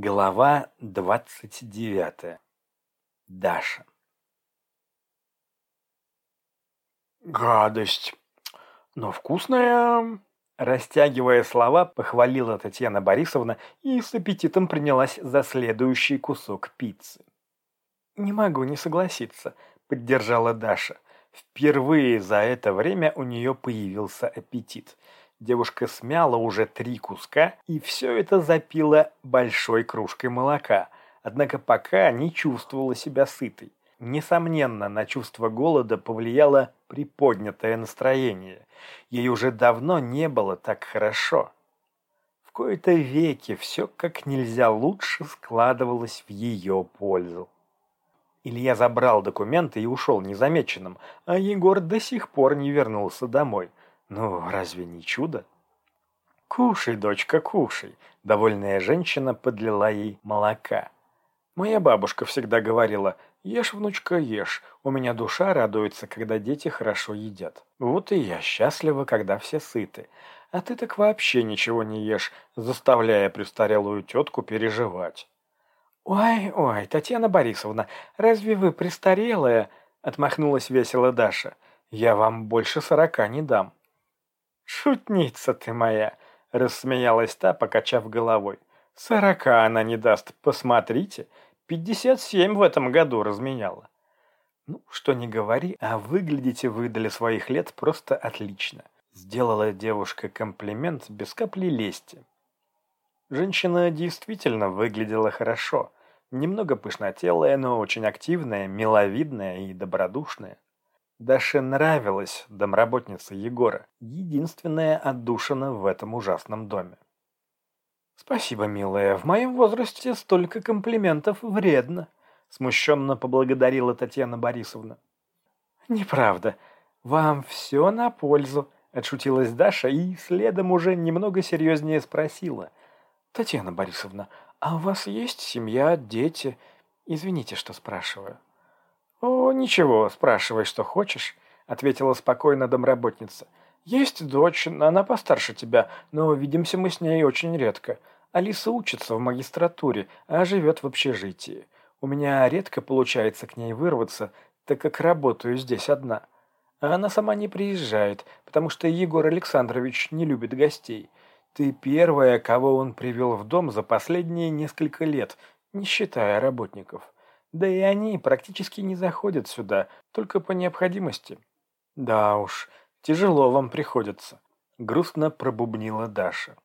Глава двадцать девятая. Даша. «Гадость, но вкусная!» Растягивая слова, похвалила Татьяна Борисовна и с аппетитом принялась за следующий кусок пиццы. «Не могу не согласиться», — поддержала Даша. Впервые за это время у нее появился аппетит. Девушка смяла уже три куска и все это запила большой кружкой молока, однако пока не чувствовала себя сытой. Несомненно, на чувство голода повлияло приподнятое настроение. Ей уже давно не было так хорошо. В кои-то веки все как нельзя лучше складывалось в ее пользу. Илья забрал документы и ушел незамеченным, а Егор до сих пор не вернулся домой. Ну, разве не чудо? «Кушай, дочка, кушай!» Довольная женщина подлила ей молока. Моя бабушка всегда говорила, «Ешь, внучка, ешь, у меня душа радуется, когда дети хорошо едят. Вот и я счастлива, когда все сыты. А ты так вообще ничего не ешь, заставляя престарелую тетку переживать». «Ой, ой, Татьяна Борисовна, разве вы престарелая?» — отмахнулась весело Даша. «Я вам больше сорока не дам». «Шутница ты моя!» — рассмеялась та, покачав головой. «Сорока она не даст, посмотрите. Пятьдесят семь в этом году разменяла». «Ну, что не говори, а выглядите вы для своих лет просто отлично», — сделала девушка комплимент без капли лести. Женщина действительно выглядела хорошо, немного пышнотелая, но очень активная, миловидная и добродушная. Даше нравилась домработница Егора, единственная отдушина в этом ужасном доме. «Спасибо, милая, в моем возрасте столько комплиментов вредно», смущенно поблагодарила Татьяна Борисовна. «Неправда, вам все на пользу», отшутилась Даша и следом уже немного серьезнее спросила – «Татьяна Борисовна, а у вас есть семья, дети? Извините, что спрашиваю». «О, ничего, спрашивай, что хочешь», — ответила спокойно домработница. «Есть дочь, она постарше тебя, но видимся мы с ней очень редко. Алиса учится в магистратуре, а живет в общежитии. У меня редко получается к ней вырваться, так как работаю здесь одна. А она сама не приезжает, потому что Егор Александрович не любит гостей. Ты первая, кого он привел в дом за последние несколько лет, не считая работников. Да и они практически не заходят сюда, только по необходимости. Да уж, тяжело вам приходится, грустно пробубнила Даша.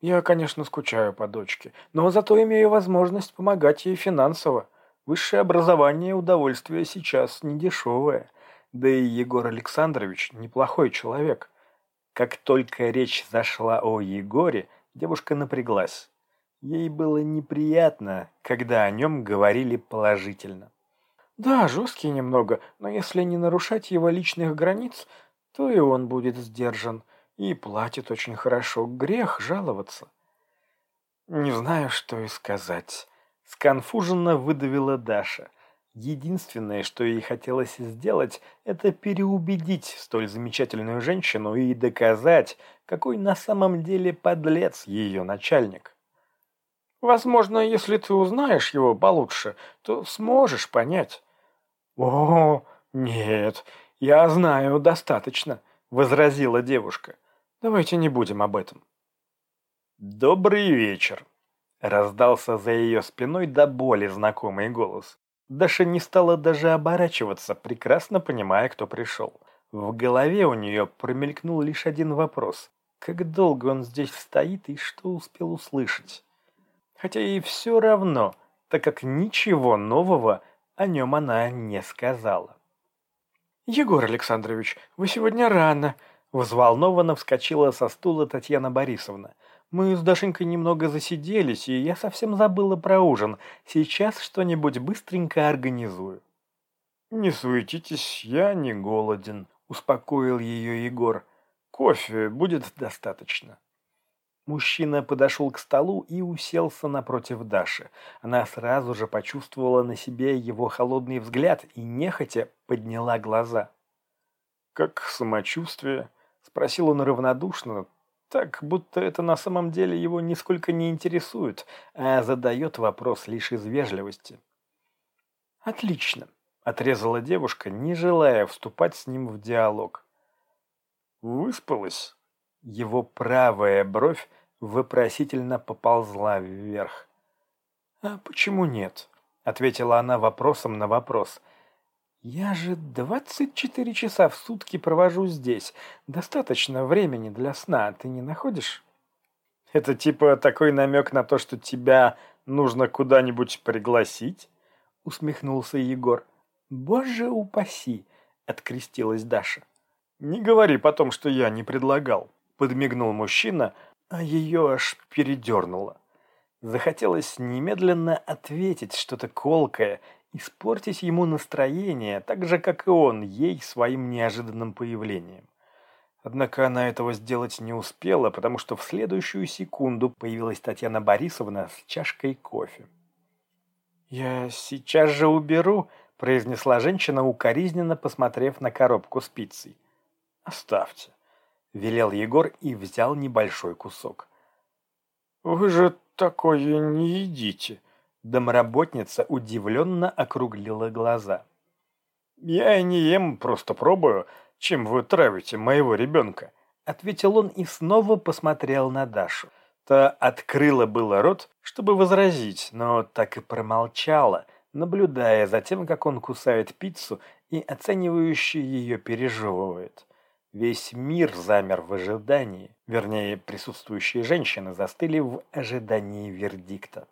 Я, конечно, скучаю по дочке, но зато имею возможность помогать ей финансово. Высшее образование удовольствие сейчас недешевое. Да и Егор Александрович неплохой человек. Как только речь зашла о Егоре, девушка напряглась. Ей было неприятно, когда о нем говорили положительно. Да, жесткий немного, но если не нарушать его личных границ, то и он будет сдержан и платит очень хорошо. Грех жаловаться. Не знаю, что и сказать. Сконфуженно выдавила Даша. Единственное, что ей хотелось сделать, это переубедить столь замечательную женщину и доказать, какой на самом деле подлец ее начальник. Возможно, если ты узнаешь его получше, то сможешь понять. О, нет, я знаю достаточно, возразила девушка. Давайте не будем об этом. Добрый вечер, раздался за ее спиной до боли знакомый голос. Даша не стала даже оборачиваться, прекрасно понимая, кто пришел. В голове у нее промелькнул лишь один вопрос. Как долго он здесь стоит и что успел услышать? Хотя и все равно, так как ничего нового о нем она не сказала. «Егор Александрович, вы сегодня рано!» Взволнованно вскочила со стула Татьяна Борисовна. Мы с Дашенькой немного засиделись, и я совсем забыла про ужин. Сейчас что-нибудь быстренько организую». «Не суетитесь, я не голоден», — успокоил ее Егор. «Кофе будет достаточно». Мужчина подошел к столу и уселся напротив Даши. Она сразу же почувствовала на себе его холодный взгляд и нехотя подняла глаза. «Как самочувствие?» — спросил он равнодушно, Так, будто это на самом деле его нисколько не интересует, а задает вопрос лишь из вежливости. «Отлично», — отрезала девушка, не желая вступать с ним в диалог. «Выспалась?» Его правая бровь вопросительно поползла вверх. «А почему нет?» — ответила она вопросом на вопрос. «Я же двадцать четыре часа в сутки провожу здесь. Достаточно времени для сна, ты не находишь?» «Это типа такой намек на то, что тебя нужно куда-нибудь пригласить?» — усмехнулся Егор. «Боже упаси!» — открестилась Даша. «Не говори потом, что я не предлагал», — подмигнул мужчина, а ее аж передернуло. Захотелось немедленно ответить что-то колкое, испортить ему настроение, так же, как и он, ей своим неожиданным появлением. Однако она этого сделать не успела, потому что в следующую секунду появилась Татьяна Борисовна с чашкой кофе. «Я сейчас же уберу», — произнесла женщина, укоризненно посмотрев на коробку с. «Оставьте», — велел Егор и взял небольшой кусок. «Вы же такое не едите!» Домработница удивленно округлила глаза. «Я не ем, просто пробую, чем вы травите моего ребенка», ответил он и снова посмотрел на Дашу. Та открыла было рот, чтобы возразить, но так и промолчала, наблюдая за тем, как он кусает пиццу и оценивающе ее пережевывает. Весь мир замер в ожидании, вернее, присутствующие женщины застыли в ожидании вердикта.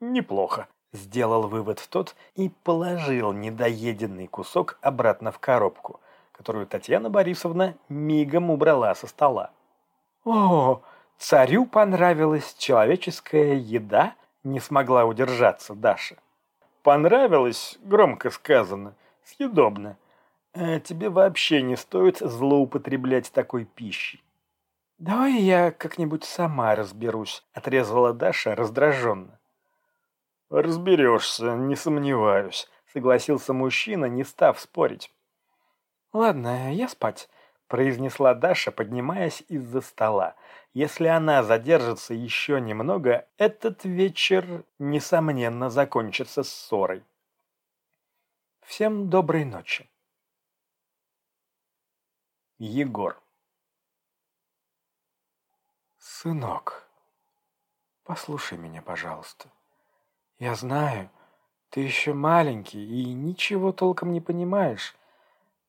«Неплохо», — сделал вывод тот и положил недоеденный кусок обратно в коробку, которую Татьяна Борисовна мигом убрала со стола. «О, царю понравилась человеческая еда?» — не смогла удержаться Даша. «Понравилось, громко сказано, съедобно», тебе вообще не стоит злоупотреблять такой пищей. «Давай я как-нибудь сама разберусь», — отрезала Даша раздраженно. «Разберешься, не сомневаюсь», — согласился мужчина, не став спорить. «Ладно, я спать», — произнесла Даша, поднимаясь из-за стола. «Если она задержится еще немного, этот вечер, несомненно, закончится ссорой». «Всем доброй ночи». Егор. Сынок, послушай меня, пожалуйста. Я знаю, ты еще маленький и ничего толком не понимаешь,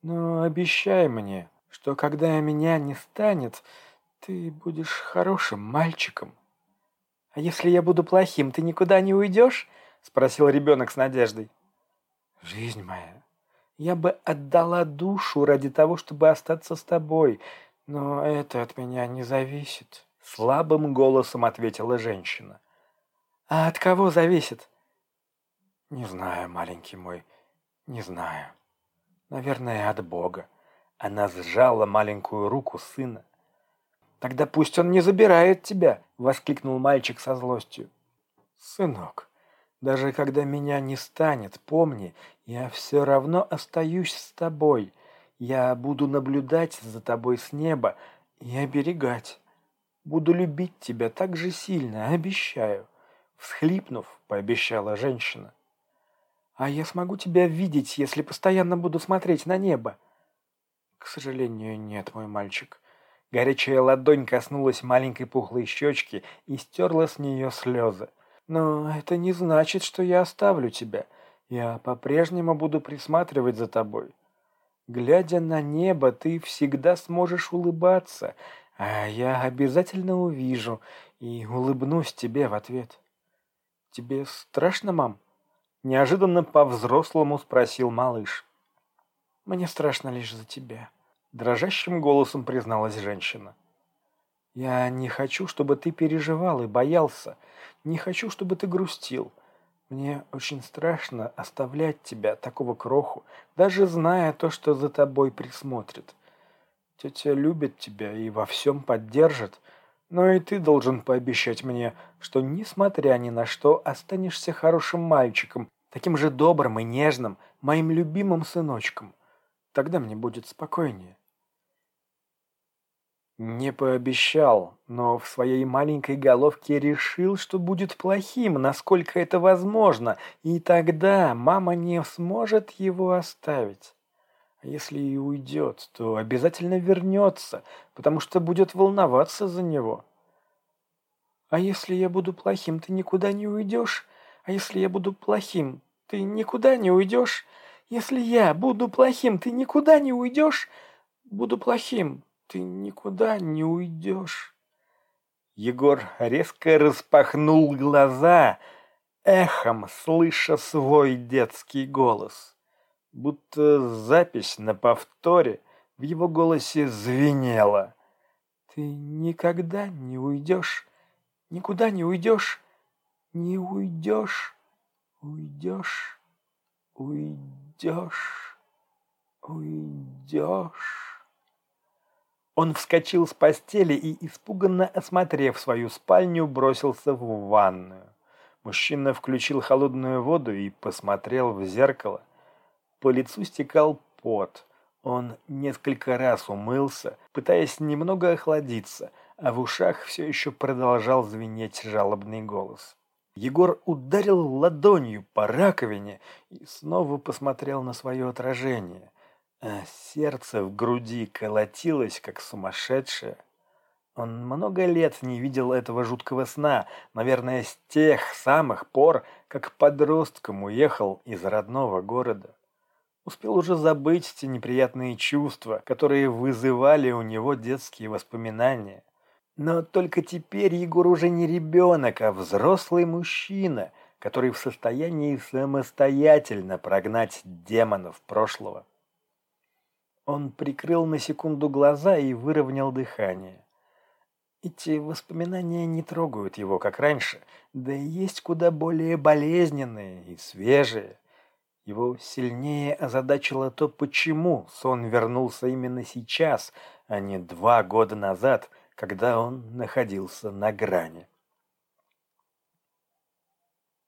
но обещай мне, что когда меня не станет, ты будешь хорошим мальчиком. А если я буду плохим, ты никуда не уйдешь? Спросил ребенок с надеждой. Жизнь моя, я бы отдала душу ради того, чтобы остаться с тобой, но это от меня не зависит. Слабым голосом ответила женщина. А от кого зависит? Не знаю, маленький мой, не знаю. Наверное, от Бога. Она сжала маленькую руку сына. «Тогда пусть он не забирает тебя!» — воскликнул мальчик со злостью. «Сынок, даже когда меня не станет, помни, я все равно остаюсь с тобой. Я буду наблюдать за тобой с неба и оберегать. Буду любить тебя так же сильно, обещаю. Всхлипнув, пообещала женщина. А я смогу тебя видеть, если постоянно буду смотреть на небо. К сожалению, нет, мой мальчик. Горячая ладонь коснулась маленькой пухлой щечки и стерла с нее слезы. Но это не значит, что я оставлю тебя. Я по-прежнему буду присматривать за тобой. Глядя на небо, ты всегда сможешь улыбаться, а я обязательно увижу и улыбнусь тебе в ответ. Тебе страшно, мам? Неожиданно по-взрослому спросил малыш. Мне страшно лишь за тебя. Дрожащим голосом призналась женщина. Я не хочу, чтобы ты переживал и боялся. Не хочу, чтобы ты грустил. Мне очень страшно оставлять тебя, такого кроху, даже зная то, что за тобой присмотрит. Тетя любит тебя и во всем поддержит, но и ты должен пообещать мне, что, несмотря ни на что, останешься хорошим мальчиком, таким же добрым и нежным, моим любимым сыночком. Тогда мне будет спокойнее. Не пообещал, но в своей маленькой головке решил, что будет плохим, насколько это возможно, и тогда мама не сможет его оставить. А если и уйдет, то обязательно вернется, потому что будет волноваться за него. А если я буду плохим, ты никуда не уйдешь? А если я буду плохим, ты никуда не уйдешь? Если я буду плохим, ты никуда не уйдешь? Буду плохим, ты никуда не уйдешь. Егор резко распахнул глаза, эхом слыша свой детский голос. Будто запись на повторе в его голосе звенела. «Ты никогда не уйдешь, никуда не уйдешь, не уйдешь, уйдешь, уйдешь, уйдешь». Он вскочил с постели и, испуганно осмотрев свою спальню, бросился в ванную. Мужчина включил холодную воду и посмотрел в зеркало. По лицу стекал пот. Он несколько раз умылся, пытаясь немного охладиться, а в ушах все еще продолжал звенеть жалобный голос. Егор ударил ладонью по раковине и снова посмотрел на свое отражение а сердце в груди колотилось, как сумасшедшее. Он много лет не видел этого жуткого сна, наверное, с тех самых пор, как подростком уехал из родного города. Успел уже забыть те неприятные чувства, которые вызывали у него детские воспоминания. Но только теперь Егор уже не ребенок, а взрослый мужчина, который в состоянии самостоятельно прогнать демонов прошлого. Он прикрыл на секунду глаза и выровнял дыхание. Эти воспоминания не трогают его, как раньше, да и есть куда более болезненные и свежие. Его сильнее озадачило то, почему сон вернулся именно сейчас, а не два года назад, когда он находился на грани.